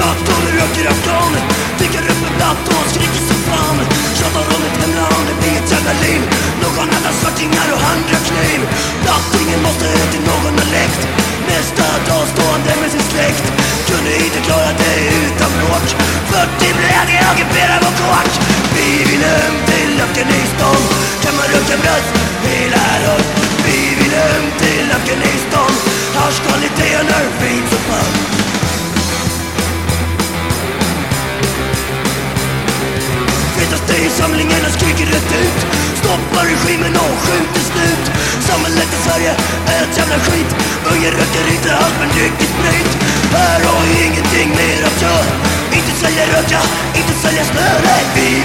plattor, röker afghan Dyker upp en platt och skriker som fan. Tjatar om ett hemland, det blir ett jävla liv. Någon annan svartingar och han drar kniv. Plattingen måste ut i någon dialekt Nästa dag står han med sin släkt. Kunde inte klara det utan bråk. 40 brädor jag ockuperar vår kåk Vi vill hem till Afghanistan. Kan man röka bröst hela höst Vi vill hem till Afghanistan. Här Härskar lite energi i skriker rätt ut. Stoppar regimen och skjuter slut. Samhället i Sverige är ett jävla skit. Ungen röker inte allt men dricker sprit. Här har vi ingenting mer att göra. Inte sälja röka, inte sälja snö Nej, vi